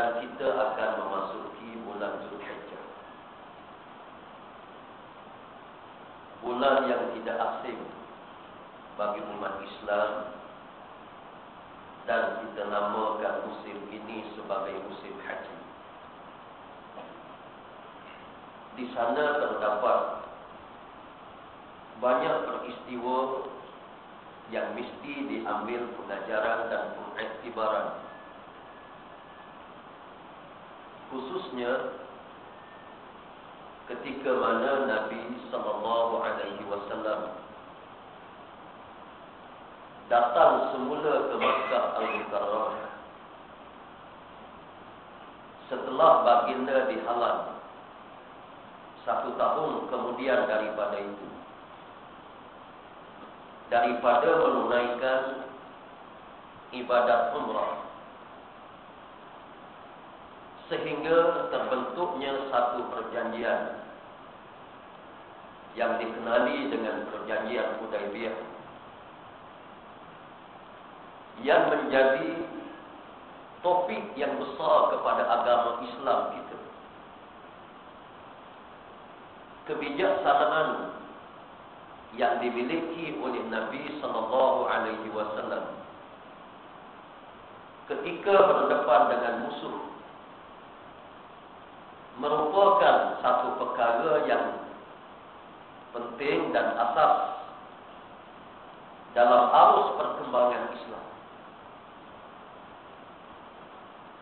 Dan kita akan memasuki bulan Zulhijjah. Bulan yang tidak asing bagi umat Islam dan kita namakan musim ini sebagai musim haji. Di sana terdapat banyak peristiwa yang mesti diambil pengajaran dan pengiktibaran. Khususnya ketika mana Nabi sallallahu alaihi wasallam datang semula ke Makkah Al-Mukarramah. Setelah baginda dihalang satu tahun kemudian daripada itu. Daripada menunaikan ibadat umrah sehingga terbentuknya satu perjanjian yang dikenali dengan perjanjian Hudaybiyah. Yang menjadi topik yang besar kepada agama Islam kita. Kebijaksanaan yang dimiliki oleh Nabi sallallahu alaihi wasallam ketika berdepan dengan musuh merupakan satu perkara yang penting dan asas dalam arus perkembangan Islam.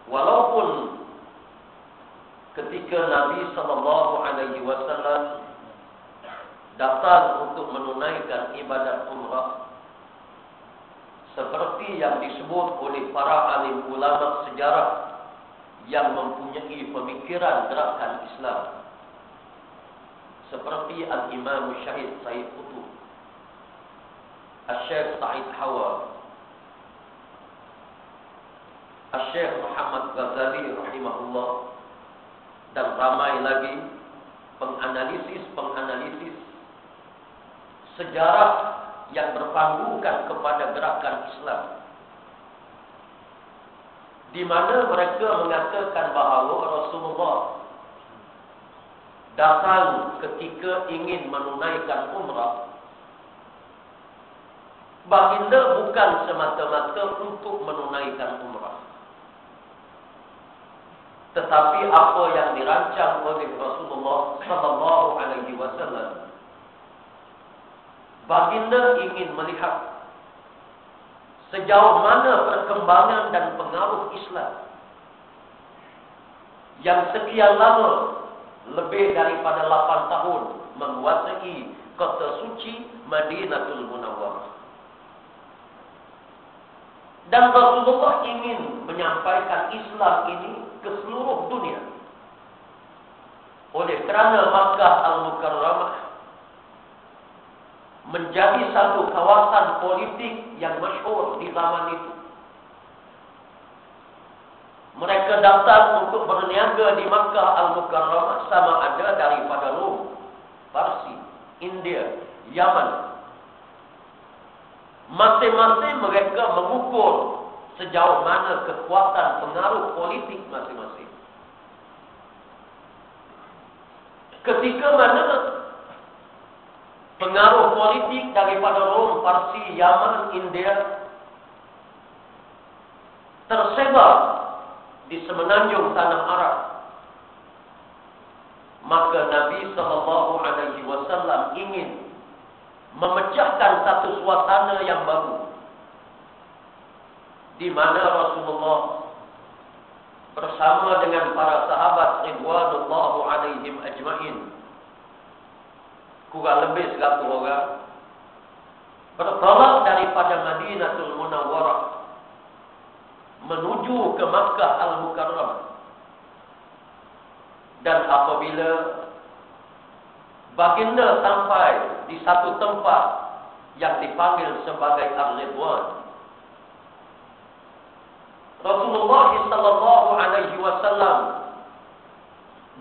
Walaupun ketika Nabi sallallahu alaihi wasallam datang untuk menunaikan ibadat umrah seperti yang disebut oleh para alim ulama sejarah yang mempunyai pemikiran gerakan Islam seperti Al-Imam Syahid Said Qutb Al-Syekh Sa'id Hawa Al-Syekh Muhammad Ghazali rahimahullah dan ramai lagi penganalisis-penganalisis sejarah yang berpanggukan kepada gerakan Islam. Di mana mereka mengatakan bahawa Rasulullah datang ketika ingin menunaikan umrah. Baginda bukan semata-mata untuk menunaikan umrah. Tetapi apa yang dirancang oleh Rasulullah sallallahu alaihi wasallam Baginda ingin melihat sejauh mana perkembangan dan pengaruh Islam yang sekian lama lebih daripada 8 tahun menguasai kota suci Madinatul Munawwarah. Dan Rasulullah ingin menyampaikan Islam ini ke seluruh dunia. Oleh kerana Makkah Al-Mukarramah menjadi satu kawasan politik yang masyhur di zaman itu. Mereka datang untuk berniaga di Makkah Al-Mukarramah sama ada daripada Rom, Parsi, India, Yaman. Masing-masing mereka mengukur sejauh mana kekuatan pengaruh politik masing-masing. Ketika mana pengaruh politik daripada Rom, Parsi, Yaman, India tersebar di semenanjung tanah Arab. Maka Nabi sallallahu alaihi wasallam ingin memecahkan satu suasana yang baru. Di mana Rasulullah bersama dengan para sahabat ridwanullahu alaihim ajmain kurang lebih 100 orang. Bertolak daripada Madinatul Munawwarah menuju ke Makkah Al-Mukarramah dan apabila baginda sampai di satu tempat yang dipanggil sebagai Al-Ridwan. Rasulullah sallallahu alaihi wasallam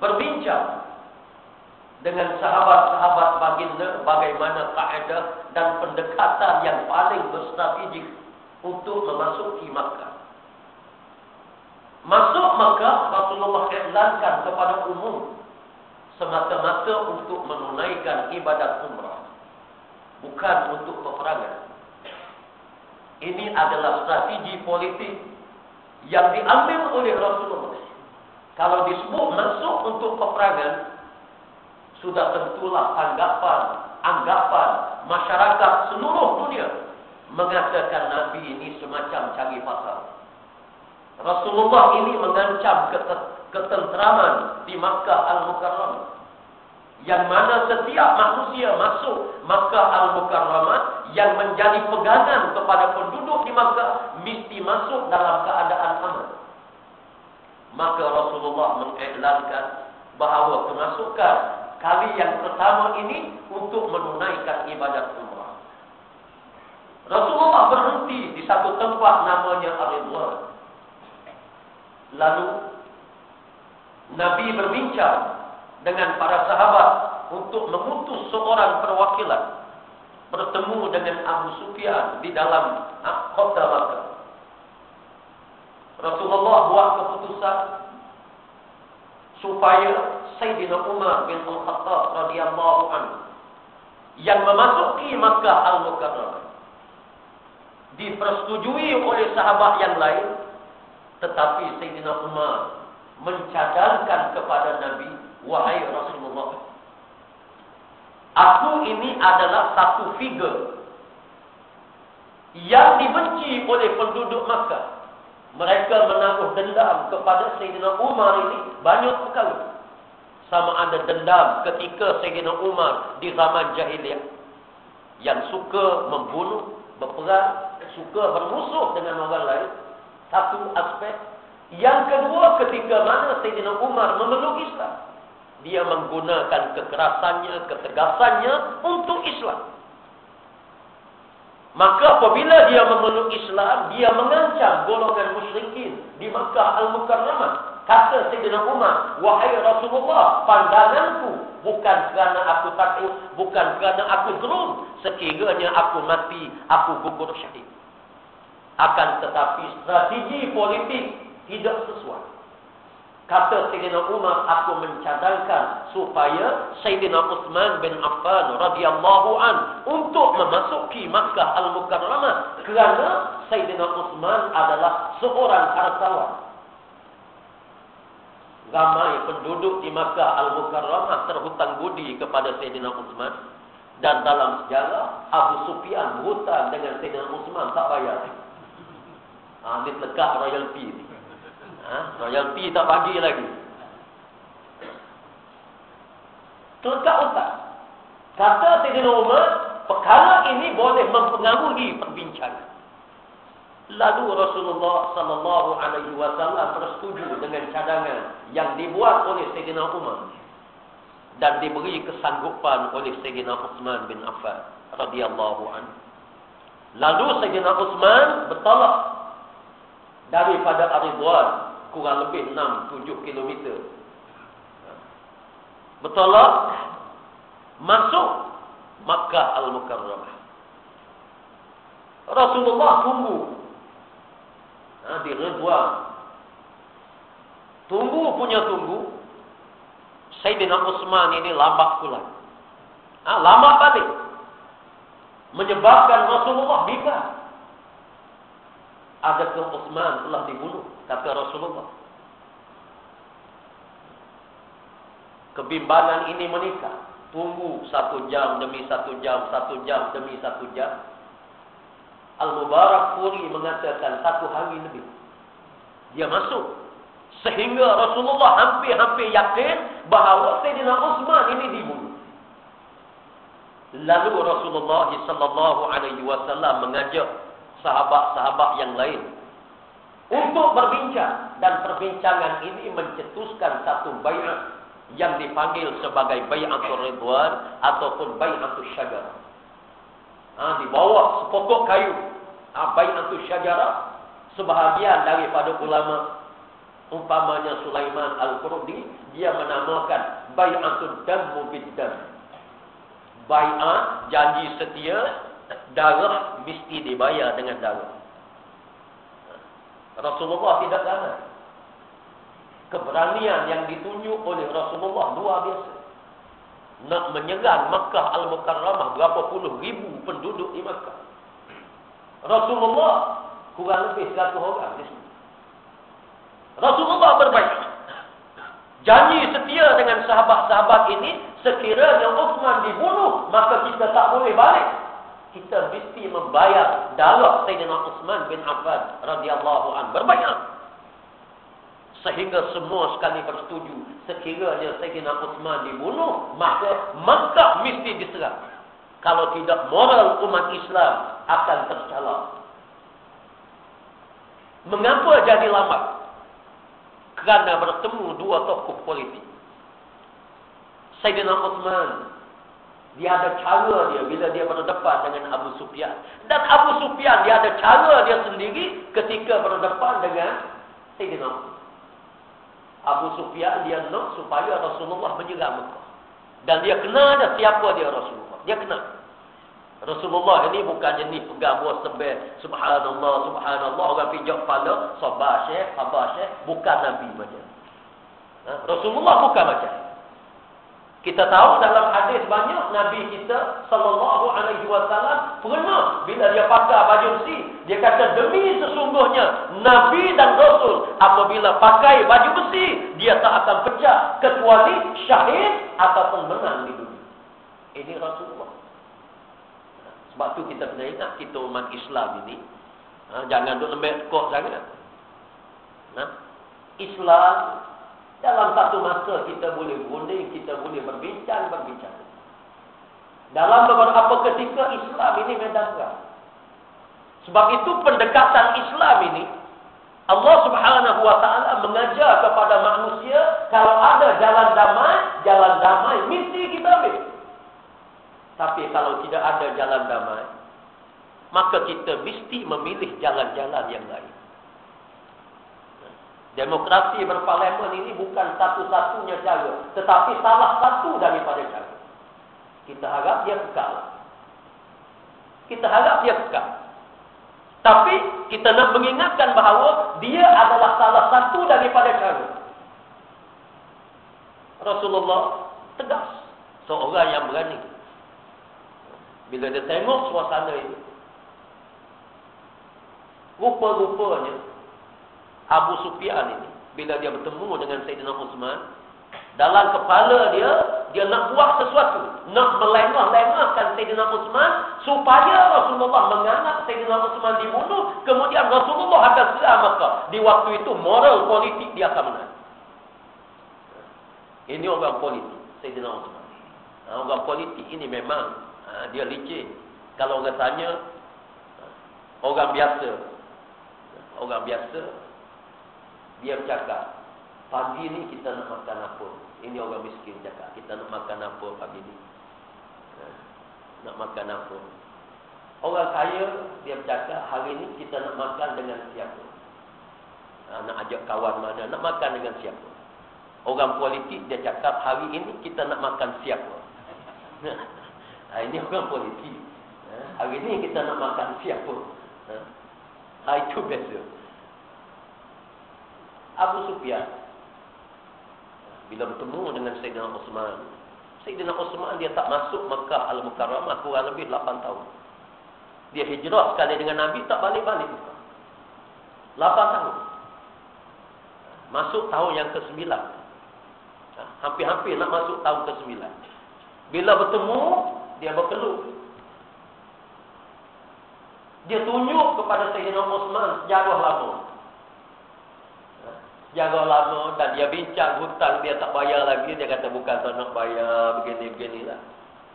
berbincang dengan sahabat-sahabat baginda bagaimana kaedah dan pendekatan yang paling berstrategik untuk memasuki Makkah. Masuk Makkah Rasulullah iklankan kepada umum semata-mata untuk menunaikan ibadat umrah bukan untuk peperangan. Ini adalah strategi politik yang diambil oleh Rasulullah. Kalau disebut masuk untuk peperangan, sudah tentulah tanggapan, anggapan masyarakat seluruh dunia mengatakan Nabi ini semacam cari pasal. Rasulullah ini mengancam ketenteraman di Makkah Al-Mukarramah yang mana setiap manusia masuk Makkah Al-Mukarramah yang menjadi pegangan kepada penduduk di Makkah mesti masuk dalam keadaan aman. Maka Rasulullah mengiklankan bahawa kemasukan kali yang pertama ini untuk menunaikan ibadat umrah. Rasulullah berhenti di satu tempat namanya Ar-Ridwan. Lalu Nabi berbincang dengan para sahabat untuk mengutus seorang perwakilan bertemu dengan Abu Sufyan di dalam kota Makkah. Rasulullah buat keputusan supaya Sayyidina Umar bin Al-Khattab radhiyallahu anhu yang memasuki Makkah Al-Mukarramah dipersetujui oleh sahabat yang lain tetapi Sayyidina Umar mencadangkan kepada Nabi Wahai Rasulullah Aku ini adalah satu figur Yang dibenci oleh penduduk Makkah Mereka menaruh dendam kepada Sayyidina Umar ini Banyak sekali. Sama ada dendam ketika Sayyidina Umar di zaman jahiliah. Yang suka membunuh, berperang Suka bermusuh dengan orang lain. Satu aspek. Yang kedua ketika mana Sayyidina Umar memeluk Islam dia menggunakan kekerasannya, ketegasannya untuk Islam. Maka apabila dia memeluk Islam, dia mengancam golongan musyrikin di Makkah Al-Mukarramah. Kata Sayyidina Umar, Wahai Rasulullah, pandanganku bukan kerana aku takut, bukan kerana aku gerung. Sekiranya aku mati, aku gugur syahid. Akan tetapi strategi politik tidak sesuai. Kata Sayyidina Umar, aku mencadangkan supaya Sayyidina Uthman bin Affan radhiyallahu an untuk memasuki Makkah Al-Mukarramah kerana Sayyidina Uthman adalah seorang hartawan. Ramai penduduk di Makkah Al-Mukarramah terhutang budi kepada Sayyidina Uthman dan dalam sejarah Abu Sufyan berhutang dengan Sayyidina Uthman tak bayar. Ha, ini tekak royalty ni. Ha? Royalty tak bagi lagi. Terlekat otak. Kata Sayyidina Umar, perkara ini boleh mempengaruhi perbincangan. Lalu Rasulullah sallallahu alaihi wasallam bersetuju dengan cadangan yang dibuat oleh Sayyidina Umar dan diberi kesanggupan oleh Sayyidina Uthman bin Affan radhiyallahu anhu. Lalu Sayyidina Uthman bertolak daripada Ar-Ridwan kurang lebih 6-7 kilometer. Bertolak masuk Makkah Al-Mukarramah. Rasulullah tunggu ha, di Ridwan. Tunggu punya tunggu. Sayyidina Utsman ini lambat pulang. Ha, lambat balik. Menyebabkan Rasulullah bingung. Adakah Uthman telah dibunuh? Kata Rasulullah. Kebimbangan ini menikah. Tunggu satu jam demi satu jam, satu jam demi satu jam. Al-Mubarak Puri mengatakan satu hari lebih. Dia masuk. Sehingga Rasulullah hampir-hampir yakin bahawa Sayyidina Uthman ini dibunuh. Lalu Rasulullah sallallahu alaihi wasallam mengajak sahabat-sahabat yang lain untuk berbincang dan perbincangan ini mencetuskan satu bai'ah yang dipanggil sebagai bai'atul ridwan ataupun bai'atul syajarah. Ha, di bawah sepokok kayu. Ha, bai'atul syajarah sebahagian daripada ulama umpamanya Sulaiman Al-Qurdi dia menamakan bai'atul damu biddam. Bai'ah janji setia darah mesti dibayar dengan darah. Rasulullah tidak lama keberanian yang ditunjuk oleh Rasulullah luar biasa. Nak menyerang Makkah Al-Mukarramah berapa puluh ribu penduduk di Makkah. Rasulullah kurang lebih satu orang di sini. Rasulullah berbaik. Janji setia dengan sahabat-sahabat ini sekiranya Uthman dibunuh maka kita tak boleh balik. Kita mesti membayar darah Sayyidina Uthman bin Affan radhiyallahu an berbanyak. Sehingga semua sekali bersetuju sekiranya Sayyidina Uthman dibunuh maka Makkah mesti diserang. Kalau tidak moral umat Islam akan tercalar mengapa jadi lambat? Kerana bertemu dua tokoh politik. Sayyidina Uthman dia ada cara dia bila dia berdepan dengan Abu Sufyan dan Abu Sufyan dia ada cara dia sendiri ketika berdepan dengan Sayyidina Uthman Abu Sufyan dia nak supaya Rasulullah menyerang Mekah. Dan dia kenal dah siapa dia Rasulullah. Dia kenal. Rasulullah ini bukan jenis pegang buah sebel. Subhanallah, subhanallah. Orang pijak kepala. Sabar syekh, sabar syekh. Bukan Nabi macam. Ha? Rasulullah bukan macam. Kita tahu dalam hadis banyak Nabi kita sallallahu alaihi wasallam pernah bila dia pakai baju besi, dia kata demi sesungguhnya Nabi dan Rasul apabila pakai baju besi, dia tak akan pecah kecuali syahid ataupun menang di dunia. Ini Rasulullah. Sebab tu kita kena ingat kita umat Islam ini ha, jangan duk lembek kok sangat. Ha? Islam dalam satu masa kita boleh berunding, kita boleh berbincang, berbincang. Dalam beberapa ketika Islam ini medan perang. Sebab itu pendekatan Islam ini Allah Subhanahu wa taala mengajar kepada manusia kalau ada jalan damai, jalan damai mesti kita ambil. Tapi kalau tidak ada jalan damai, maka kita mesti memilih jalan-jalan yang lain. Demokrasi berparlimen ini bukan satu-satunya cara. Tetapi salah satu daripada cara. Kita harap dia kekal. Kita harap dia kekal. Tapi kita nak mengingatkan bahawa dia adalah salah satu daripada cara. Rasulullah tegas. Seorang yang berani. Bila dia tengok suasana ini. Rupa-rupanya Abu Sufyan ini bila dia bertemu dengan Sayyidina Uthman dalam kepala dia dia nak buat sesuatu. Nak melengah-lengahkan Sayyidina Uthman supaya Rasulullah menganggap Sayyidina Uthman dibunuh. Kemudian Rasulullah akan serang Makkah di waktu itu moral politik dia akan menang. Ini orang politik Sayyidina Uthman. Ha, orang politik ini memang ha, dia licin. Kalau orang tanya ha, orang biasa orang biasa dia bercakap, pagi ni kita nak makan apa? Ini orang miskin cakap, kita nak makan apa pagi ni? Ha, nak makan apa? Orang kaya, dia bercakap, hari ni kita nak makan dengan siapa? Ha, nak ajak kawan mana? Nak makan dengan siapa? Orang politik, dia cakap, hari ini kita nak makan siapa? Ha, ini orang politik. Ha, hari ini kita nak makan siapa? Ha, ha itu biasa. Abu Sufyan bila bertemu dengan Sayyidina Osman Sayyidina Osman dia tak masuk Mekah Al-Mukarramah kurang lebih 8 tahun Dia hijrah sekali dengan Nabi, tak balik-balik. 8 tahun. Masuk tahun yang ke-9. Ha, hampir-hampir nak masuk tahun ke-9. Bila bertemu, dia berkeluh. Dia tunjuk kepada Sayyidina Osman sejarah lama. Sejarah lama dan dia bincang hutang dia tak bayar lagi. Dia kata bukan tak nak bayar, begini-beginilah.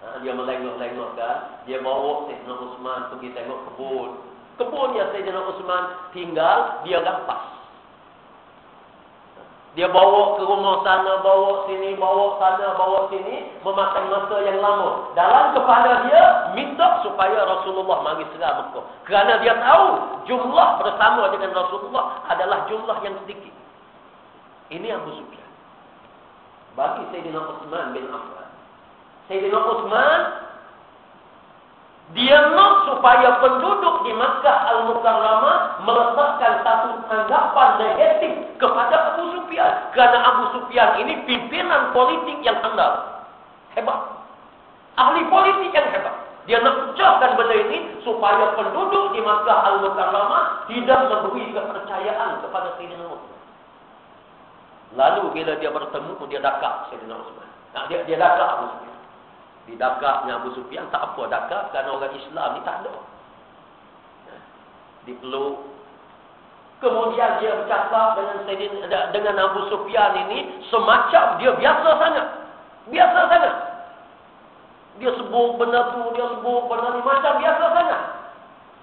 Ha, dia melengok-lengok kan. Dia bawa Sayyidina Osman pergi tengok kebun. Kebun yang Sayyidina Osman tinggal, dia rampas. Dia bawa ke rumah sana, bawa sini, bawa sana, bawa sini. Memakan masa yang lama. Dalam kepala dia, minta supaya Rasulullah mari serang Mekah. Kerana dia tahu jumlah bersama dengan Rasulullah adalah jumlah yang sedikit. Ini Abu Sufyan. Bagi Sayyidina Osman bin Affan. Sayyidina Uthman dia nak supaya penduduk di Makkah Al-Mukarramah meletakkan satu tanggapan negatif kepada Abu Sufyan. Kerana Abu Sufyan ini pimpinan politik yang handal. Hebat. Ahli politik yang hebat. Dia nak pecahkan benda ini supaya penduduk di Makkah Al-Mukarramah tidak memberi kepercayaan kepada Sayyidina Uthman. Lalu bila dia bertemu, dia dakak Sayyidina Uthman. Nah, dia, dia dakak Abu Sufyan. Di dakaknya Abu Sufyan tak apa dakak kerana orang Islam ni tak ada. Dipeluk. Kemudian dia bercakap dengan Sayyidin, dengan Abu Sufyan ini semacam dia biasa sangat. Biasa sangat. Dia sebut benda tu, dia sebut benda ni macam biasa sangat.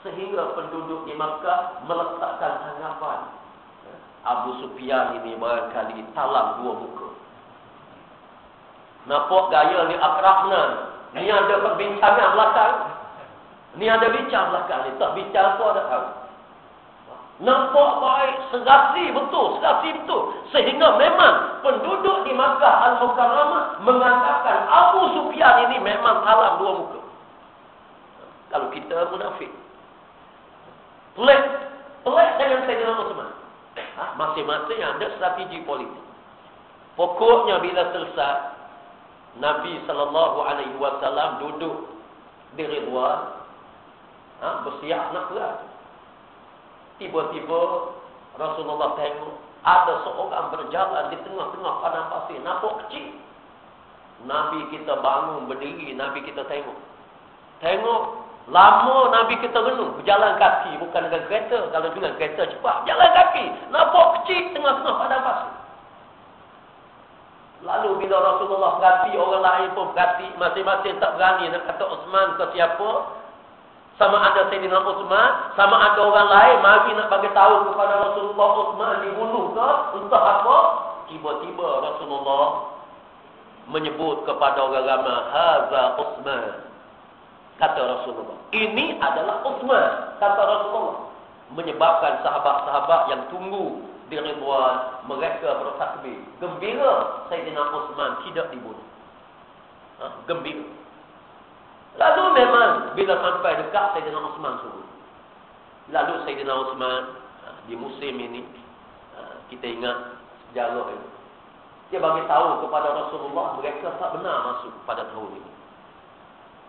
Sehingga penduduk di Makkah meletakkan tanggapan. Abu Sufyan ini barangkali talam dua muka. Nampak gaya ni akrabna. Ni ada perbincangan belakang. Ni ada bincang belakang ni. Tak bincang tu ada tahu. Nampak baik. Segasi betul. Segasi betul. Sehingga memang penduduk di Makkah Al-Mukarramah mengatakan Abu Sufyan ini memang salam dua muka. Kalau kita munafik. Pelik. Pelik dengan Sayyidina Osman. Ha? Masing-masing ada strategi politik. Pokoknya bila selesai, Nabi sallallahu alaihi wasallam duduk di Ridwan ha, bersiap nak perang. Tiba-tiba Rasulullah tengok ada seorang berjalan di tengah-tengah padang pasir, nampak kecil. Nabi kita bangun berdiri, Nabi kita tengok. Tengok lama Nabi kita renung berjalan kaki bukan dengan kereta, kalau dengan kereta cepat, jalan kaki, nampak kecil tengah-tengah padang pasir. Lalu bila Rasulullah perhati, orang lain pun perhati, masing-masing tak berani nak kata Osman ke siapa. Sama ada Sayyidina Osman, sama ada orang lain, mari nak bagi tahu kepada Rasulullah Osman dibunuh ke, entah apa. Tiba-tiba Rasulullah menyebut kepada orang ramai, Haza Osman. Kata Rasulullah. Ini adalah Osman, kata Rasulullah. Menyebabkan sahabat-sahabat yang tunggu di Ridwan mereka bertakbir gembira Sayyidina Uthman tidak dibunuh ha? gembira lalu memang bila sampai dekat Sayyidina Uthman suruh lalu Sayyidina Uthman ha, di musim ini ha, kita ingat sejarah ini dia bagi tahu kepada Rasulullah mereka tak benar masuk pada tahun ini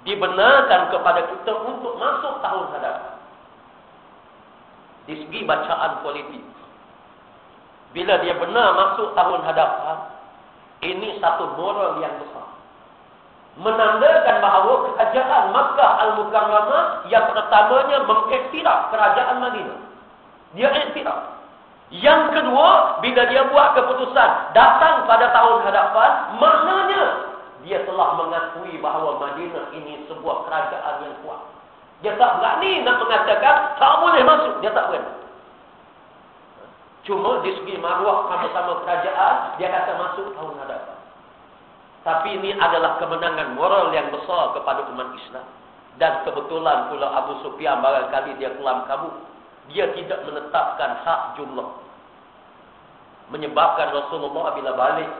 dibenarkan kepada kita untuk masuk tahun hadapan di segi bacaan politik bila dia benar masuk tahun hadapan, ini satu moral yang besar. Menandakan bahawa kerajaan Makkah Al-Mukarramah yang pertamanya mengiktiraf kerajaan Madinah. Dia iktiraf. Yang kedua, bila dia buat keputusan datang pada tahun hadapan, maknanya dia telah mengakui bahawa Madinah ini sebuah kerajaan yang kuat. Dia tak berani nak mengatakan tak boleh masuk. Dia tak berani. Cuma di segi maruah sama-sama kerajaan, dia kata masuk tahun hadapan. Tapi ini adalah kemenangan moral yang besar kepada umat Islam. Dan kebetulan pula Abu Sufyan barangkali dia kelam kabut. Dia tidak menetapkan hak jumlah. Menyebabkan Rasulullah bila balik.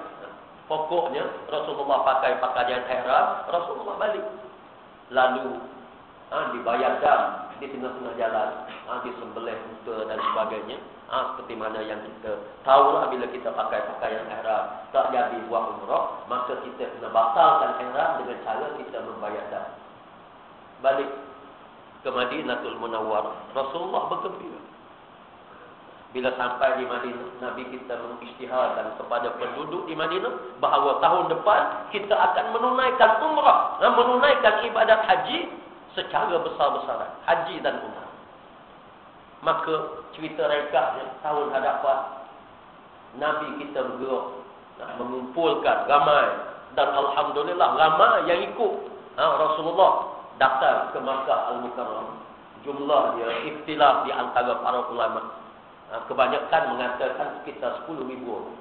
Pokoknya Rasulullah pakai pakaian ihram, Rasulullah balik. Lalu ha, dibayar dam di tengah-tengah jalan. Ha, disembelih unta dan sebagainya. Ha, seperti mana yang kita tahulah bila kita pakai pakaian ihram tak jadi buat umrah, maka kita kena batalkan ihram dengan cara kita membayar dah. Balik. ke Madinatul Munawwarah, Rasulullah bergembira. Bila sampai di Madinah, Nabi kita mengisytiharkan kepada penduduk di Madinah bahawa tahun depan kita akan menunaikan umrah, menunaikan ibadat haji secara besar-besaran. Haji dan umrah. Maka cerita rekahnya tahun hadapan Nabi kita bergerak mengumpulkan ramai dan Alhamdulillah ramai yang ikut ha, Rasulullah datang ke Makkah Al-Mukarram. Jumlah dia ikhtilaf di antara para ulama. Ha, kebanyakan mengatakan sekitar 10 ribu.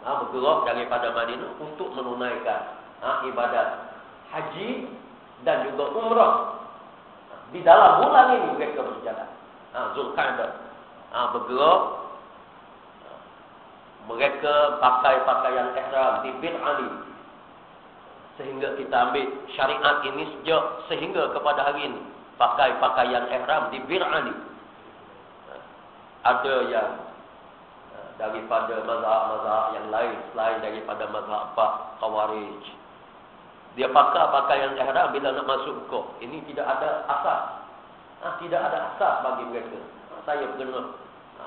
Ha, bergerak daripada Madinah untuk menunaikan ha, ibadat haji dan juga umrah. Di dalam bulan ini mereka berjalan. Zulqa'dah. Ha, bergerak. Mereka pakai pakaian ihram di bin Ali. Sehingga kita ambil syariat ini sejak sehingga kepada hari ini. Pakai pakaian ihram di bin Ali ada yang uh, daripada mazhab-mazhab yang lain selain daripada mazhab apa Khawarij. Dia pakai pakaian ihram bila nak masuk Mekah. Ini tidak ada asas. Ha, tidak ada asas bagi mereka. Ha, saya pernah ha,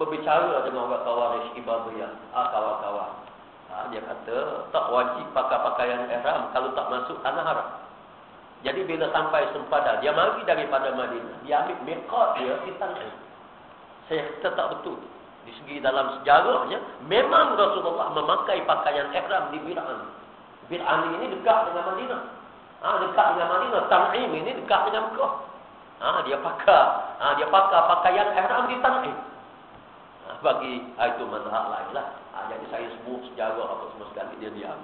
berbicara dengan orang Khawarij Ibadiyah. Ah ha, kawan-kawan. Ha, dia kata tak wajib pakai pakaian ihram kalau tak masuk tanah haram. Jadi bila sampai sempadan, dia mari daripada Madinah. Dia ambil miqat dia di tanah saya tak betul. Di segi dalam sejarahnya, memang Rasulullah memakai pakaian ihram di Bir'an. Bir'an ini dekat dengan Madinah. Ha, dekat dengan Madinah. Tan'im ini dekat dengan Mekah. Ha, dia pakai ha, dia pakai pakaian ihram di Tan'im. Ha, bagi ha, itu mazhab lain lah. Ha, jadi saya sebut sejarah apa semua sekali dia diam.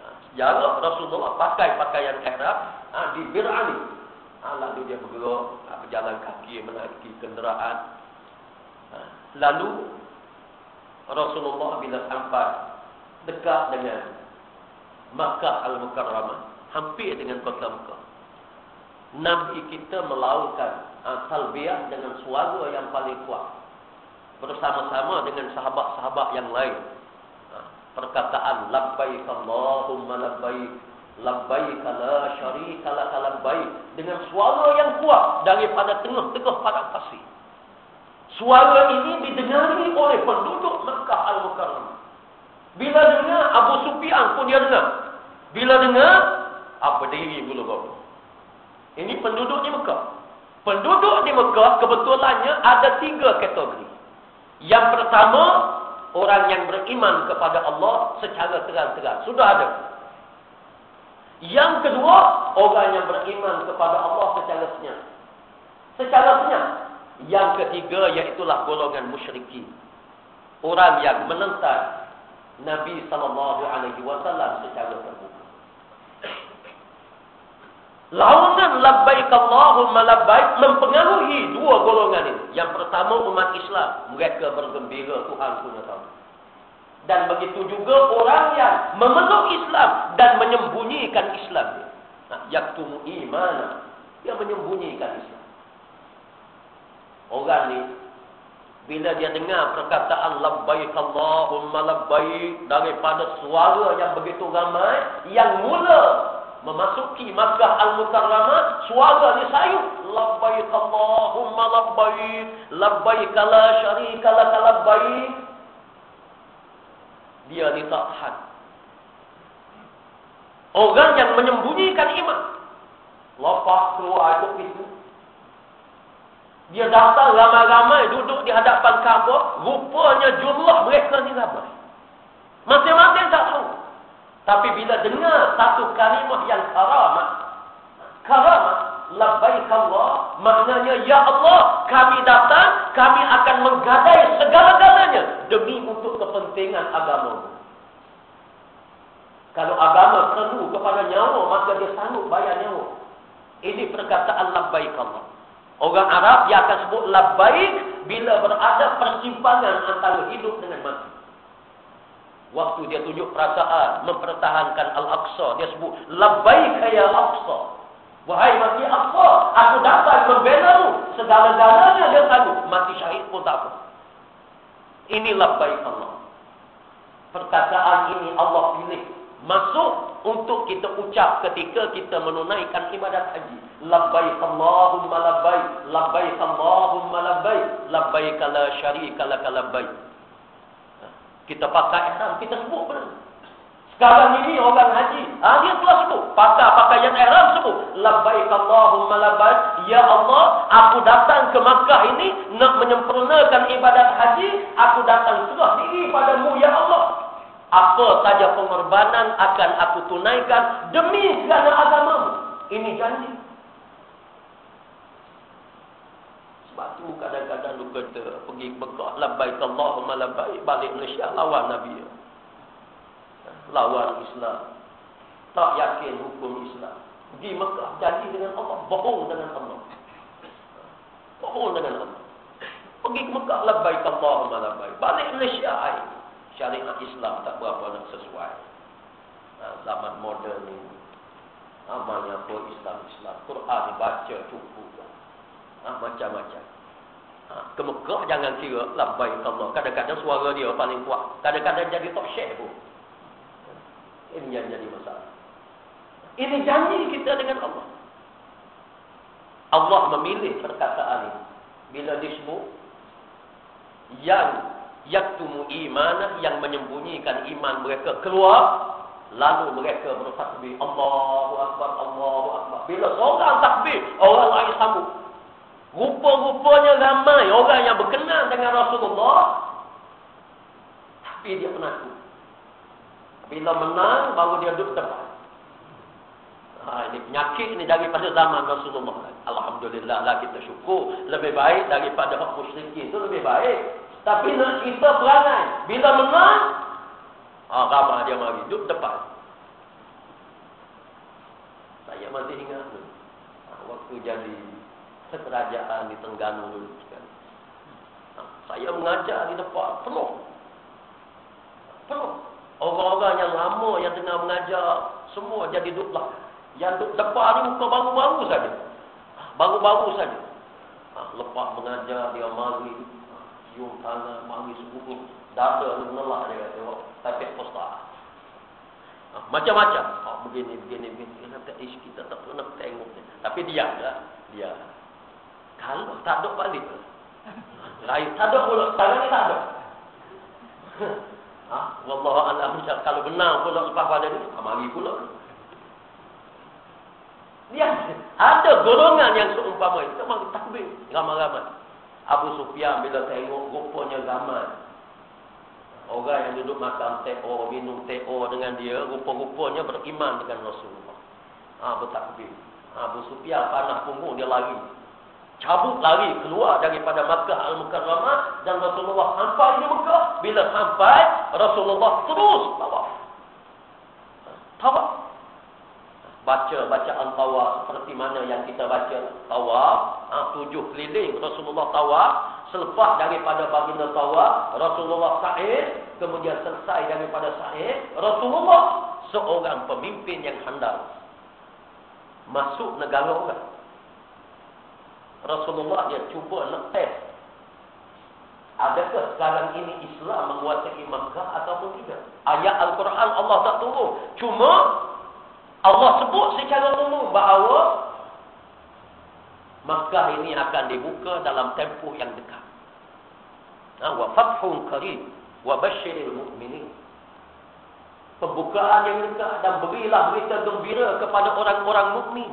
Ha, sejarah Rasulullah pakai pakaian ihram ha, di Bir'an. Ha, lalu dia bergerak ha, berjalan kaki menaiki kenderaan Lalu Rasulullah bila sampai dekat dengan Makkah Al-Mukarramah, hampir dengan kota Makkah. Nabi kita melakukan uh, talbiyah dengan suara yang paling kuat. Bersama-sama dengan sahabat-sahabat yang lain. Uh, perkataan labbaik Allahumma labbaik labbaik la syarika lak labbaik dengan suara yang kuat daripada tengah-tengah padang pasir. Suara ini didengari oleh penduduk Mekah Al-Mukarramah. Bila dengar, Abu Sufyan pun dia dengar. Bila dengar, apa diri bulu bau. Ini penduduk di Mekah. Penduduk di Mekah kebetulannya ada tiga kategori. Yang pertama, orang yang beriman kepada Allah secara terang-terang. Sudah ada. Yang kedua, orang yang beriman kepada Allah secara senyap. Secara senyap. Yang ketiga iaitulah golongan musyrikin. Orang yang menentang Nabi sallallahu alaihi wasallam secara terbuka. Launan labbaik Allahumma labbaik mempengaruhi dua golongan ini. Yang pertama umat Islam, mereka bergembira Tuhan punya tahu. Dan begitu juga orang yang memeluk Islam dan menyembunyikan Islam. Nah, yaktumu iman, yang menyembunyikan Islam. Orang ni bila dia dengar perkataan labbaik Allahumma labbaik daripada suara yang begitu ramai yang mula memasuki Makkah Al-Mukarramah suara ni sayu labbaik Allahumma labbaik labbaik la syarika lak labbaik. Dia ni tak tahan. Orang yang menyembunyikan iman lepas keluar itu dia datang ramai-ramai duduk di hadapan Kaabah. Rupanya jumlah mereka ni ramai. Masing-masing tak tahu. Tapi bila dengar satu kalimah yang karamah. Karamah. Labbaik Allah. Maknanya, Ya Allah, kami datang, kami akan menggadai segala-galanya. Demi untuk kepentingan agama. Kalau agama perlu kepada nyawa, maka dia sanggup bayar nyawa. Ini perkataan Labbaik Allah. Orang Arab dia akan sebut labbaik bila berada persimpangan antara hidup dengan mati. Waktu dia tunjuk perasaan mempertahankan Al-Aqsa, dia sebut labbaik ya Aqsa. Wahai mati Aqsa, aku dapat membela-Mu. Segala-galanya dia sanggup, mati syahid pun tak apa. Ini labbaik Allah. Perkataan ini Allah pilih masuk untuk kita ucap ketika kita menunaikan ibadat haji. Labbaik Allahumma labbaik, labbaik Allahumma labbaik, labbaik la syarika lak labbaik. Ha, kita pakai ihram, kita sebut pun. Sekarang ini orang haji, ha, dia telah sebut. Pakai pakaian ihram sebut. Labbaik Allahumma labbaik. Ya Allah, aku datang ke Makkah ini nak menyempurnakan ibadat haji. Aku datang serah diri padamu, Ya Allah. Apa saja pengorbanan akan aku tunaikan demi segala agamamu. Ini janji. Sebab tu kadang-kadang lu kata pergi Mekah labbaik Allahumma labbaik balik Malaysia lawan Nabi. Lawan Islam. Tak yakin hukum Islam. Pergi Mekah janji dengan Allah, bohong dengan Allah. Bohong dengan Allah. Pergi ke Mekah labbaik Allahumma labbaik balik Malaysia air syariat Islam tak berapa nak sesuai. Ha, zaman moden ni. Amalnya apa Islam Islam. Quran dibaca cukup. Ha, macam-macam. Ha, ke Mekah jangan kira labbaik Allah. Kadang-kadang suara dia paling kuat. Kadang-kadang jadi top share pun. Ini yang jadi masalah. Ini janji kita dengan Allah. Allah memilih perkataan ini. Bila disebut yang yaktumu imanah yang menyembunyikan iman mereka keluar lalu mereka bertakbir Allahu akbar Allahu akbar. Bila seorang takbir orang lain sambut rupa-rupanya ramai orang yang berkenan dengan Rasulullah tapi dia penakut bila menang baru dia duduk tepat ha, ini penyakit ini daripada zaman Rasulullah. Alhamdulillah lah kita syukur lebih baik daripada musyrikin itu lebih baik tapi nak kita perangai. Bila menang, ah, ramah dia mari. Duduk depan. Saya masih ingat. Ah, waktu jadi kerajaan di Tengganu dulu. Kan. Ah, saya mengajar di depan. Penuh. Penuh. Orang-orang yang lama yang tengah mengajar. Semua jadi duduk lah. Yang duduk depan ni muka baru-baru saja. Baru-baru saja. Ah, lepas mengajar dia mari cium tangan, mami sepupu, dada ni menelak dia kata, oh, tapi posta. Ha, macam-macam. Oh, begini, begini, begini. Kata, ish, kita tak pernah tengok ni. Tapi dia tak, dia. Kalau tak ada balik. Lain, tak ada pula. Tangan ni tak ada. ha? Wallahualam, kalau benar pula lepas pada ni, ha, mari pula. Dia ada golongan yang seumpama itu. Kita takbir. Ramai-ramai. Abu Sufyan bila tengok rupanya ramai orang yang duduk makan teh minum teh dengan dia rupa-rupanya beriman dengan Rasulullah. Ha bertakbir. Ha, Abu Sufyan panah punggung dia lari. Cabut lari keluar daripada Makkah Al-Mukarramah dan Rasulullah sampai di Makkah. Bila sampai Rasulullah terus tawaf. Tawaf baca bacaan tawaf seperti mana yang kita baca tawaf. Ha, tujuh keliling Rasulullah tawaf. Selepas daripada baginda tawaf Rasulullah sa'id kemudian selesai daripada sa'id Rasulullah seorang pemimpin yang handal. Masuk negara orang. Rasulullah dia cuba nak test adakah sekarang ini Islam menguasai Makkah ataupun tidak? Ayat Al-Quran Allah tak turun. Cuma Allah sebut secara umum bahawa Makkah ini akan dibuka dalam tempoh yang dekat. Ha, wa fathun qarib wa basyiril mu'minin. Pembukaan yang dekat dan berilah berita gembira kepada orang-orang mukmin.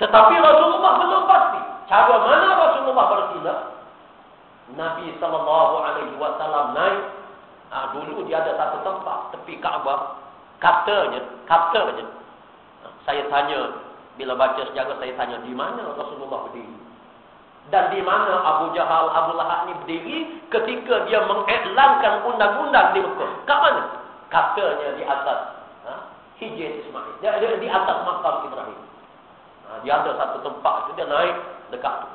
Tetapi Rasulullah belum pasti. Cara mana Rasulullah bertindak? Nabi sallallahu alaihi wasallam naik. Ha, dulu dia ada satu tempat tepi Kaabah Katanya, katanya. Saya tanya, bila baca sejarah saya tanya, di mana Rasulullah berdiri? Dan di mana Abu Jahal, Abu Lahab ni berdiri ketika dia mengiklankan undang-undang di Mekah? Kat mana? Katanya di atas ha? Hijir Ismail. Dia, dia di atas makam Ibrahim. Ha, dia ada satu tempat itu dia naik dekat tu.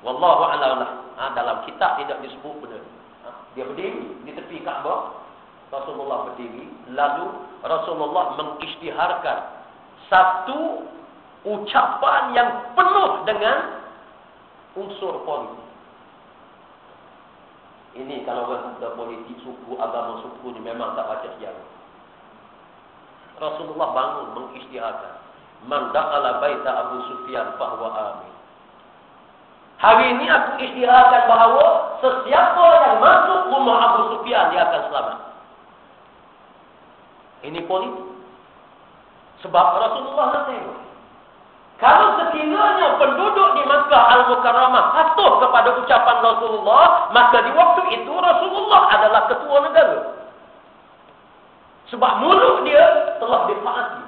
Wallahu a'lam ha, dalam kitab tidak disebut benda. Ha, dia berdiri di tepi Kaabah Rasulullah berdiri lalu Rasulullah mengisytiharkan satu ucapan yang penuh dengan unsur politik. Ini kalau ada politik suku, agama suku ni memang tak baca sejarah. Rasulullah bangun mengisytiharkan. Man da'ala baita Abu Sufyan fahuwa amin. Hari ini aku isytiharkan bahawa sesiapa yang masuk rumah Abu Sufyan dia akan selamat. Ini politik. Sebab Rasulullah nak tengok. Kalau sekiranya penduduk di Makkah Al-Mukarramah patuh kepada ucapan Rasulullah, maka di waktu itu Rasulullah adalah ketua negara. Sebab mulut dia telah dipaati.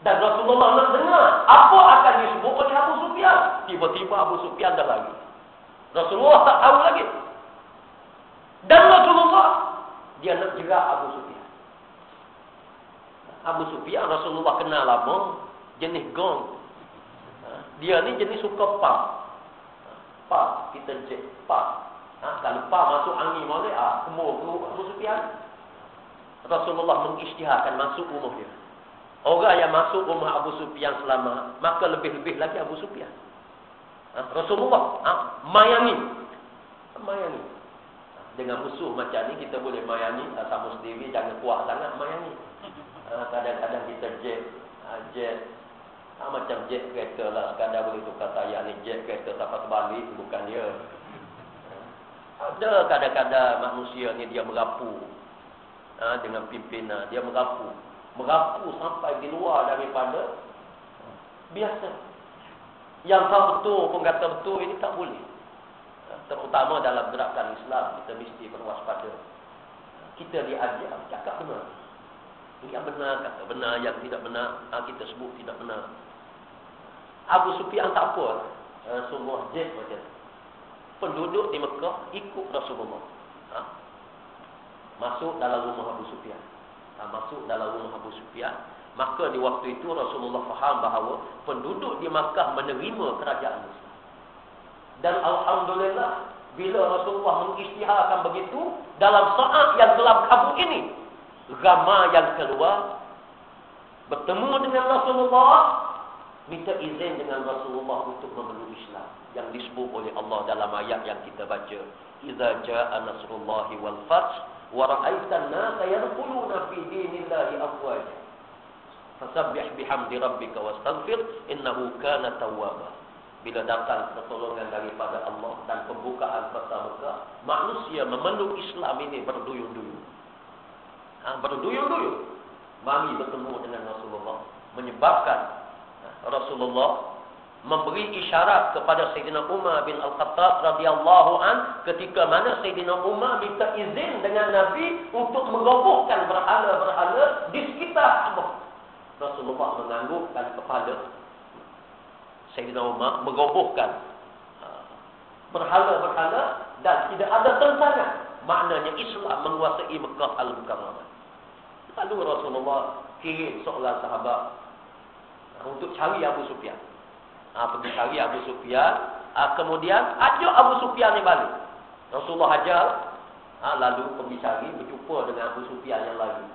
Dan Rasulullah nak dengar apa akan disebut oleh Abu Sufyan. Tiba-tiba Abu Sufyan dah lagi. Rasulullah tak tahu lagi. Dan Rasulullah, dia nak jerak Abu Sufyan. Abu Sufyan Rasulullah kenal lama jenis gong. Ha? Dia ni jenis suka pa. Ha? Pa, kita jet pa. Ha? Kalau pa masuk angin boleh, ah, kemur ke Abu Sufyan. Rasulullah mengisytiharkan masuk rumah dia. Orang yang masuk rumah Abu Sufyan selama, maka lebih-lebih lagi Abu Sufyan. Ha? Rasulullah ha? mayangi. Mayangi. Dengan musuh macam ni, kita boleh mayangi. Sama sendiri, jangan kuat sangat mayangi. Kadang-kadang kita jet. Jet Ha, macam jet kereta lah. Sekadar boleh tukar tayar ni. Jet kereta tak terbalik. Bukan dia. Ada kadang-kadang manusia ni dia merapu. Ha, dengan pimpinan. Dia merapu. Merapu sampai di luar daripada. Biasa. Yang tak betul pun kata betul. Ini tak boleh. Terutama dalam gerakan Islam. Kita mesti berwaspada. Kita diajar. Cakap benar. Yang benar kata benar. Yang tidak benar. Ha, kita sebut tidak benar. Abu Sufyan tak apa. Uh, sungguh jet macam. Penduduk di Mekah ikut Rasulullah. Ha? Masuk dalam rumah Abu Sufyan. Ha, masuk dalam rumah Abu Sufyan. Maka di waktu itu Rasulullah faham bahawa penduduk di Makkah menerima kerajaan Islam. Dan Alhamdulillah, bila Rasulullah mengisytiharkan begitu, dalam saat yang gelap kabut ini, ramai yang keluar, bertemu dengan Rasulullah, minta izin dengan Rasulullah untuk memeluk Islam yang disebut oleh Allah dalam ayat yang kita baca. Idza jaa nasrullahi wal fath wa ra'aitan nasa yadkhuluna fi dinillahi afwaja. Fasabbih bihamdi rabbika wastaghfir innahu kana tawwaba. Bila datang pertolongan daripada Allah dan pembukaan kota Mekah manusia memeluk Islam ini berduyun-duyun ha, berduyun-duyun mari bertemu dengan Rasulullah menyebabkan Rasulullah memberi isyarat kepada Sayyidina Umar bin Al-Khattab radhiyallahu an ketika mana Sayyidina Umar minta izin dengan Nabi untuk mengobohkan berhala-berhala di sekitar Kaabah. Rasulullah menganggukkan kepala Sayyidina Umar mengobohkan uh, berhala-berhala dan tidak ada tentangan. Maknanya Islam menguasai Mekah Al-Mukarramah. Lalu Rasulullah kirim seorang sahabat untuk cari Abu Sufyan. Ha, pergi cari Abu Sufyan. Ha, kemudian ajak Abu Sufyan ni balik. Rasulullah ajar. Ha, lalu pergi cari berjumpa dengan Abu Sufyan yang lain.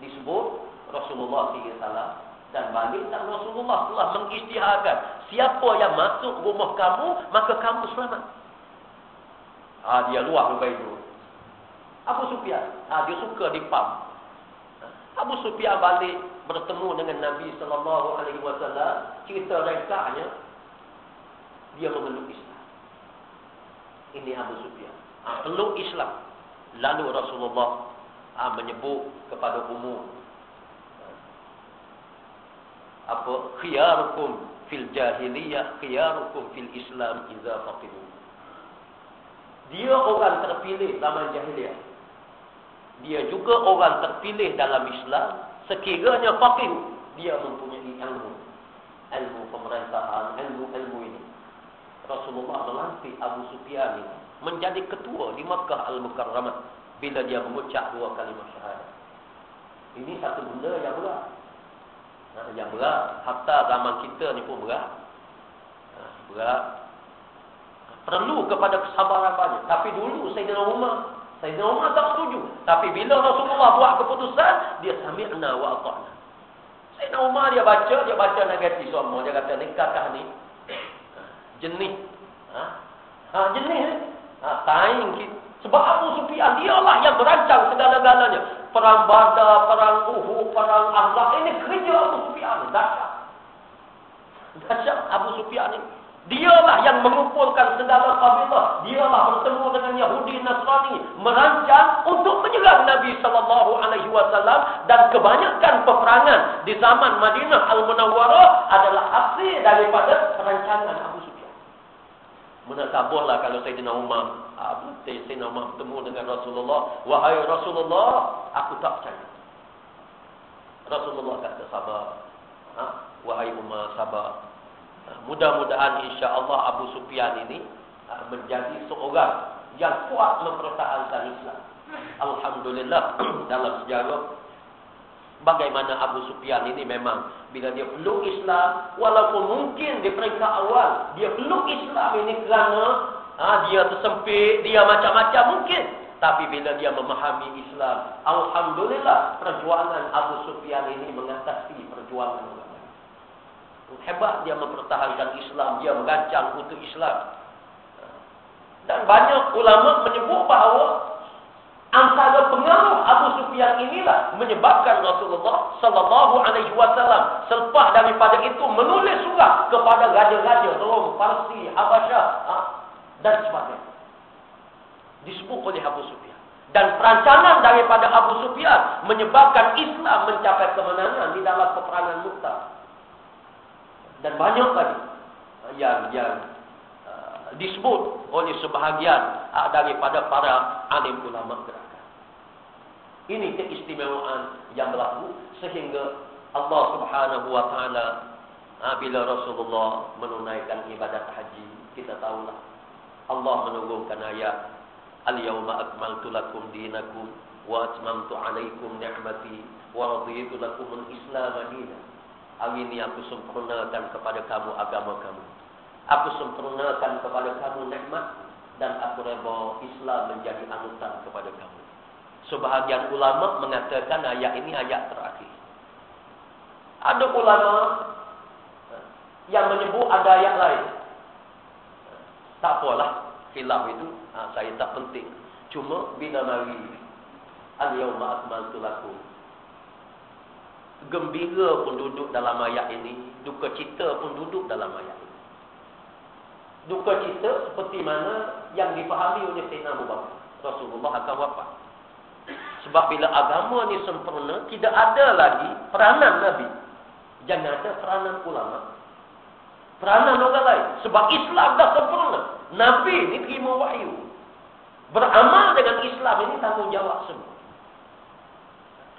Disebut Rasulullah SAW dan balik dan Rasulullah telah mengisytiharkan siapa yang masuk rumah kamu maka kamu selamat. Ha, dia luar berbaidu. Abu Sufyan, ha, dia suka dipam. Abu Sufyan balik bertemu dengan Nabi sallallahu alaihi wasallam, cerita rekahnya dia memeluk Islam. Ini Abu Sufyan. Ha, peluk Islam. Lalu Rasulullah ha, menyebut kepada umum apa khiyarukum fil jahiliyah khiyarukum fil Islam idza faqihu. Dia orang terpilih zaman jahiliyah. Dia juga orang terpilih dalam Islam sekiranya faqih dia mempunyai ilmu. Ilmu pemerintahan ilmu-ilmu ini. Rasulullah melantik Abu Sufyan menjadi ketua di Makkah Al-Mukarramah bila dia mengucap dua kalimah syahadat. Ini satu benda yang berat. Nah, yang berat. Hatta zaman kita ni pun berat. Nah, berat. Perlu kepada kesabaran banyak. Tapi dulu Sayyidina Umar Sayyidina Umar tak setuju. Tapi bila Rasulullah buat keputusan, dia sami'na wa ata'na. Sayyidina Umar dia baca, dia baca negatif semua. Dia kata, ni kakak ni. Jenis. Ha? Ha, jenis ni. Ha, kita. Sebab Abu Sufyan, dia lah yang berancang segala-galanya. perang Badar, perang Uhud, perang Ahzab. Ini kerja Abu Sufyan. Dahsyat. Dahsyat Abu Sufyan ini. Dialah yang mengumpulkan segala kabilah. Dialah bertemu dengan Yahudi Nasrani. Merancang untuk menyerang Nabi SAW. Dan kebanyakan peperangan di zaman Madinah Al-Munawwarah adalah hasil daripada perancangan Abu Sufyan. Menakaburlah kalau Sayyidina Umar. Abu Sayyidina Umar bertemu dengan Rasulullah. Wahai Rasulullah, aku tak percaya. Rasulullah kata sabar. Ha? Wahai Umar, sabar. Mudah-mudahan insya Allah Abu Sufyan ini ah, menjadi seorang yang kuat mempertahankan Islam. Alhamdulillah dalam sejarah bagaimana Abu Sufyan ini memang bila dia peluk Islam walaupun mungkin di peringkat awal dia peluk Islam ini kerana ha, dia tersempit, dia macam-macam mungkin tapi bila dia memahami Islam Alhamdulillah perjuangan Abu Sufyan ini mengatasi perjuangan Hebat dia mempertahankan Islam. Dia merancang untuk Islam. Dan banyak ulama menyebut bahawa antara pengaruh Abu Sufyan inilah menyebabkan Rasulullah sallallahu alaihi wasallam selepas daripada itu menulis surat kepada raja-raja Rom, Parsi, Habasyah ha, dan sebagainya. Disebut oleh Abu Sufyan. Dan perancangan daripada Abu Sufyan menyebabkan Islam mencapai kemenangan di dalam peperangan Mu'tah dan banyak lagi yang yang uh, disebut oleh sebahagian uh, daripada para alim ulama gerakan. Ini keistimewaan yang berlaku sehingga Allah Subhanahu wa taala uh, bila Rasulullah menunaikan ibadat haji, kita tahulah Allah menurunkan ayat Al-yawma akmaltu lakum dinakum wa atmamtu alaikum ni'mati wa raditu lakum al-islam dinan. Hari ini aku sempurnakan kepada kamu agama kamu. Aku sempurnakan kepada kamu nikmat dan aku reba Islam menjadi anutan kepada kamu. Sebahagian ulama mengatakan ayat ini ayat terakhir. Ada ulama yang menyebut ada ayat lain. Tak apalah, khilaf itu ha, saya tak penting. Cuma bila mari al-yawma akmaltu lakum Gembira pun duduk dalam ayat ini. Duka cita pun duduk dalam ayat ini. Duka cita seperti mana yang dipahami oleh Sayyidina Abu Bakar. Rasulullah akan wafat. Sebab bila agama ni sempurna, tidak ada lagi peranan Nabi. Jangan ada peranan ulama. Peranan orang lain. Sebab Islam dah sempurna. Nabi ni terima wahyu. Beramal dengan Islam ini tanggungjawab semua.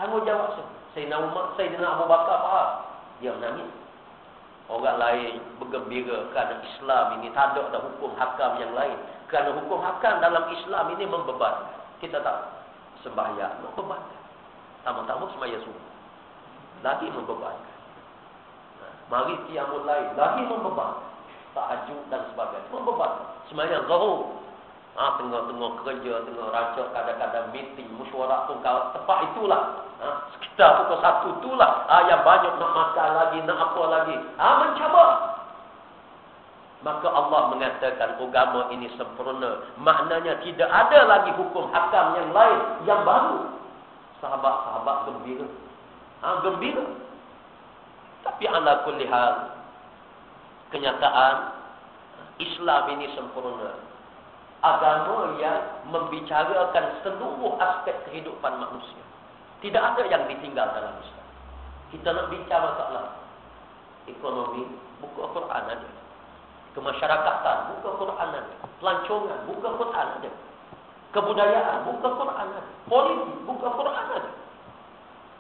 Tanggungjawab semua. Sayyidina Umar, Sayyidina Abu Bakar faham. Dia menangis. Orang lain bergembira kerana Islam ini tak ada hukum hakam yang lain. Kerana hukum hakam dalam Islam ini membeban. Kita tak sembahyang membeban. Tama-tama sembahyang subuh. Lagi membeban. Mari kiamul lain. Lagi membeban. Tahajud dan sebagainya. Membeban. Sembahyang zuhur. Ha, tengah-tengah kerja, tengah rancak, kadang-kadang meeting, musyawarah pun tempat itulah. Ha, sekitar pukul satu itulah. Ha, yang banyak nak makan lagi, nak apa lagi. Ha, mencabar. Maka Allah mengatakan agama ini sempurna. Maknanya tidak ada lagi hukum hakam yang lain, yang baru. Sahabat-sahabat gembira. Ha, gembira. Tapi ala kulli hal, kenyataan Islam ini sempurna agama yang membicarakan seluruh aspek kehidupan manusia. Tidak ada yang ditinggal dalam Islam. Kita nak bincang masalah ekonomi, buka Quran aja. Kemasyarakatan, buka Quran aja. Pelancongan, buka Quran aja. Kebudayaan, buka Quran aja. Politik, buka Quran aja.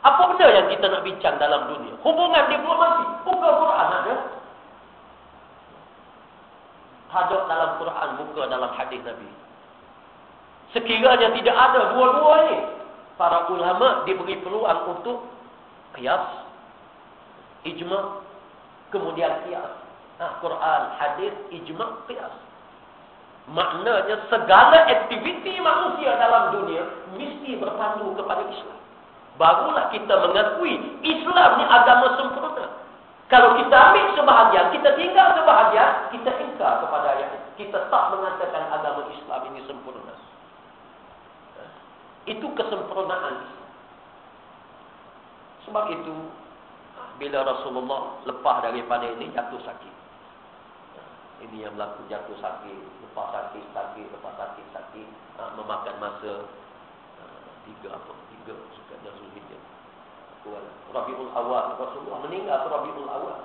Apa benda yang kita nak bincang dalam dunia? Hubungan diplomasi, buka Quran aja hadap dalam Quran, buka dalam hadis Nabi. Sekiranya tidak ada dua-dua ini, para ulama diberi peluang untuk qiyas, ijma, kemudian qiyas. Ha, Quran, hadis, ijma, qiyas. Maknanya segala aktiviti manusia dalam dunia mesti berpandu kepada Islam. Barulah kita mengakui Islam ni agama sempurna. Kalau kita ambil sebahagian, kita tinggal sebahagian, kita ingkar kepada ayat Kita tak mengatakan agama Islam ini sempurna. Itu kesempurnaan Sebab itu bila Rasulullah lepas daripada ini jatuh sakit. Ini yang berlaku jatuh sakit, lepas sakit, sakit, lepas sakit, sakit, ha, memakan masa ha, tiga apa? Tiga sekadar Zulhijjah. Rabiul Awal Rasulullah meninggal Rabiul Awal.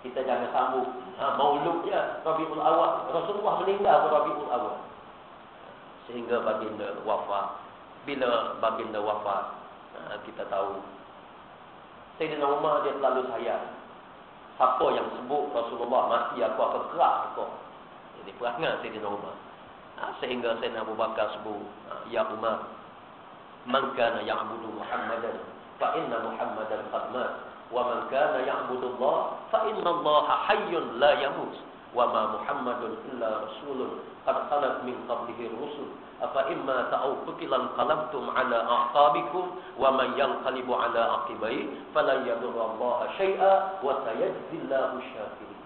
Kita jangan sambung ha, mauludnya Rabiul Awal. Rasulullah meninggal Rabiul Awal. Sehingga baginda wafat. Bila baginda wafat, ha, kita tahu Sayyidina Umar dia terlalu sayang. Siapa yang sebut Rasulullah mati aku akan kerak kau. Jadi perangai Sayyidina Umar. Ha, sehingga Sayyidina Abu Bakar sebut, ha, Ya Umar, Man kana ya'budu Muhammadan, inna Muhammadan qad mat. ومن كان يعبد الله فإن الله حي لا يموت وما محمد إلا رسول قد خلت من قبله الرسل أفإما تأو قتلا انقلبتم على أعقابكم ومن ينقلب على عقبيه فلن يضر الله شيئا وسيجزي الله الشاكرين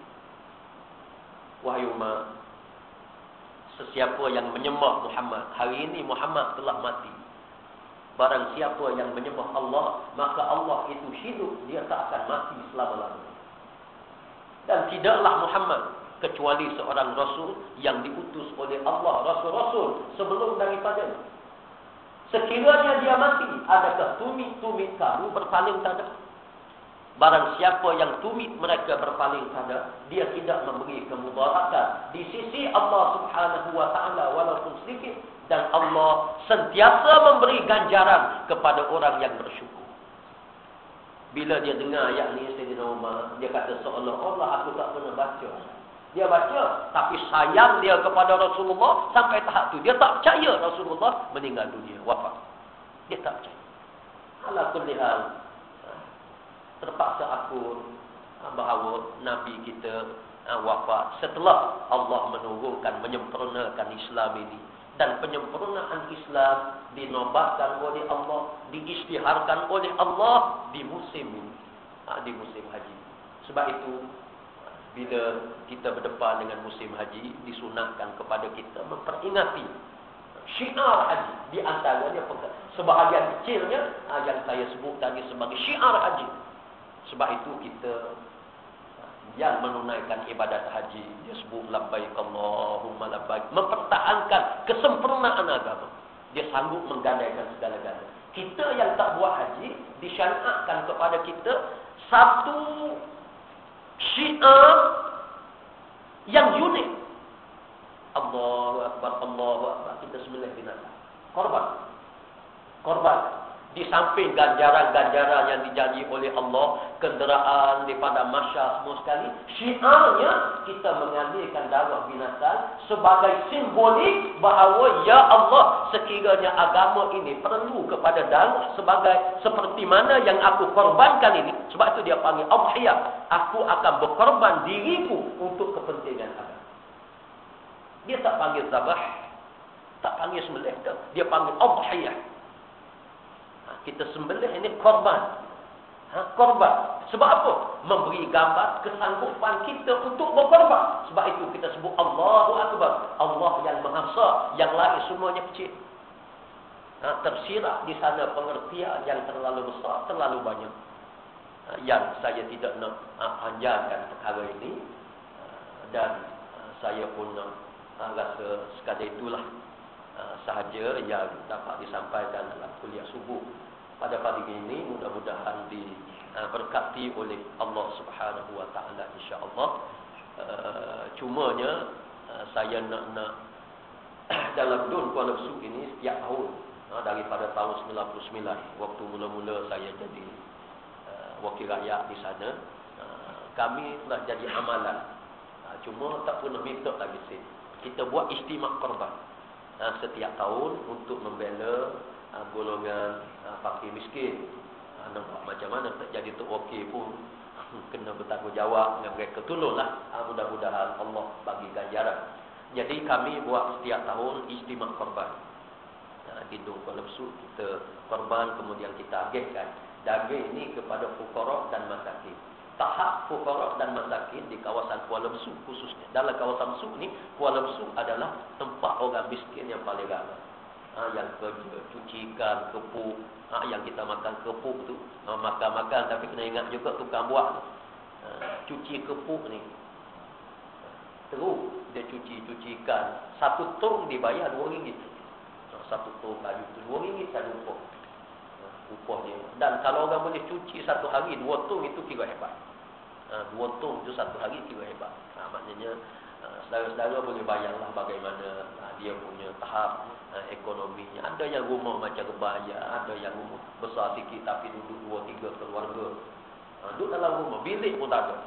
Wahai umat, sesiapa yang menyembah Muhammad, hari ini Muhammad telah mati. Barang siapa yang menyembah Allah, maka Allah itu hidup, dia tak akan mati selama-lamanya. Dan tidaklah Muhammad kecuali seorang rasul yang diutus oleh Allah, rasul-rasul sebelum daripada Sekiranya dia mati, adakah tumit-tumit kamu berpaling tada? Barang siapa yang tumit mereka berpaling tada, dia tidak memberi kemudaratan di sisi Allah Subhanahu wa taala walaupun sedikit dan Allah sentiasa memberi ganjaran kepada orang yang bersyukur. Bila dia dengar ayat ni Sayyidina Umar, dia kata seolah-olah aku tak pernah baca. Dia baca, tapi sayang dia kepada Rasulullah sampai tahap tu. Dia tak percaya Rasulullah meninggal dunia, wafat. Dia tak percaya. Ala kulli hal, terpaksa aku bahawa Nabi kita wafat setelah Allah menurunkan, menyempurnakan Islam ini dan penyempurnaan Islam dinobatkan oleh Allah, diisytiharkan oleh Allah di musim ini, ha, di musim haji. Sebab itu bila kita berdepan dengan musim haji disunatkan kepada kita memperingati syiar haji di antaranya sebahagian kecilnya ha, yang saya sebut tadi sebagai syiar haji. Sebab itu kita yang menunaikan ibadat haji. Dia sebut labbaik Allahumma labbaik. Mempertahankan kesempurnaan agama. Dia sanggup menggandaikan segala-galanya. Kita yang tak buat haji disyariatkan kepada kita satu syiar yang unik. Allahu akbar Allahu akbar. Kita sembelih binatang. Korban. Korban di samping ganjaran-ganjaran yang dijanji oleh Allah, kenderaan daripada masyarakat semua sekali, syiarnya kita mengambilkan darah binatang sebagai simbolik bahawa ya Allah, sekiranya agama ini perlu kepada darah sebagai seperti mana yang aku korbankan ini, sebab itu dia panggil Abhiyah. Aku akan berkorban diriku untuk kepentingan agama. Dia tak panggil zabah, tak panggil sembelih, dia panggil Abhiyah kita sembelih ini korban. Ha, korban. Sebab apa? Memberi gambar kesanggupan kita untuk berkorban. Sebab itu kita sebut Allahu Akbar. Allah yang mahasah, yang lain semuanya kecil. Ha, tersirat di sana pengertian yang terlalu besar, terlalu banyak. Ha, yang saya tidak nak ha, panjangkan perkara ini. Ha, dan ha, saya pun ha, rasa sekadar itulah ha, sahaja yang dapat disampaikan dalam kuliah subuh pada pagi ini mudah-mudahan diberkati uh, oleh Allah Subhanahu wa taala insya-Allah. Uh, cumanya uh, saya nak nak dalam Dun Kuala Besut ini setiap tahun uh, daripada tahun 99 waktu mula-mula saya jadi uh, wakil rakyat di sana uh, kami telah jadi amalan uh, cuma tak pernah minta lagi sini kita buat istimak korban uh, setiap tahun untuk membela uh, golongan uh, fakir miskin. Uh, nampak macam mana tak jadi tok wakil pun kena bertanggungjawab dengan mereka tolonglah. Uh, mudah-mudahan Allah bagi ganjaran. Jadi kami buat setiap tahun istimewa korban. Uh, di Dung Kuala Besut kita korban kemudian kita agihkan. Daging ini kepada fukarok dan masakin. Tahap fukarok dan masakin di kawasan Kuala Besut khususnya. Dalam kawasan Besut ini, Kuala Besut adalah tempat orang miskin yang paling ramai. Ha, yang kerja cucikan kepuk ha, yang kita makan kepuk tu ha, makan-makan tapi kena ingat juga tukang buat. Ha, cuci kepuk ni. Terus dia cuci-cucikan satu tong dibayar dua ringgit. Ha, satu tong kayu tu dua ringgit satu upah ha, upahnya dan kalau orang boleh cuci satu hari dua tong itu kira hebat. Ha, dua tong itu satu hari kira hebat. Ha, maknanya saudara-saudara boleh bayanglah bagaimana uh, dia punya tahap uh, ekonominya. Ada yang rumah macam kebaya, ada yang rumah besar sikit tapi duduk dua tiga keluarga. Uh, duduk dalam rumah, bilik pun tak ada.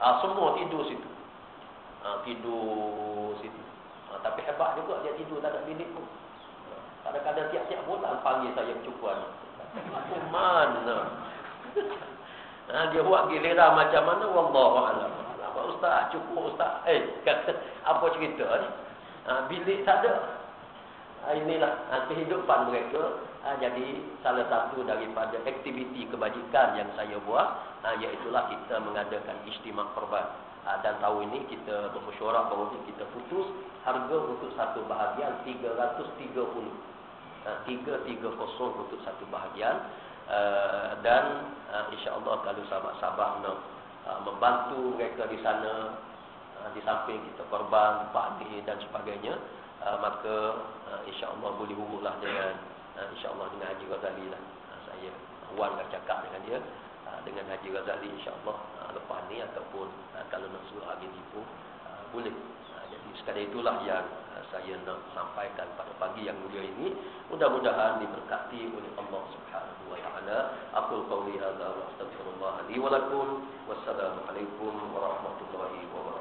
Uh, semua tidur situ. Uh, tidur situ. Uh, tapi hebat juga dia tidur tak ada bilik pun. Kadang-kadang tiap-tiap bulan panggil saya cukuan. Mana? Ha, dia buat giliran macam mana? Wallahualam. Ustaz, cukup Ustaz. Eh, kata, apa cerita ni? Ha, bilik tak ada. Ha, inilah ha, kehidupan mereka. Ha, jadi, salah satu daripada aktiviti kebajikan yang saya buat, ha, iaitulah kita mengadakan istimak korban. Ha, dan tahun ini kita bermesyuarat bahawa kita putus harga untuk satu bahagian 330. Ha, 330 untuk satu bahagian. Uh, dan uh, insyaAllah kalau sahabat-sahabat nak membantu mereka di sana uh, di samping kita korban pakdi dan sebagainya uh, maka insyaallah boleh hubunglah dengan insyaallah dengan Haji Ghazali lah. Saya wan dah cakap dengan dia dengan Haji Ghazali insyaallah lepas ni ataupun kalau nak suruh tipu uh, boleh Sekali itulah yang eh, saya nak sampaikan pada pagi yang mulia ini. Mudah-mudahan diberkati oleh Allah Subhanahu wa taala. Aku qauli hadza wa astaghfirullah li wa lakum. Wassalamualaikum warahmatullahi wabarakatuh.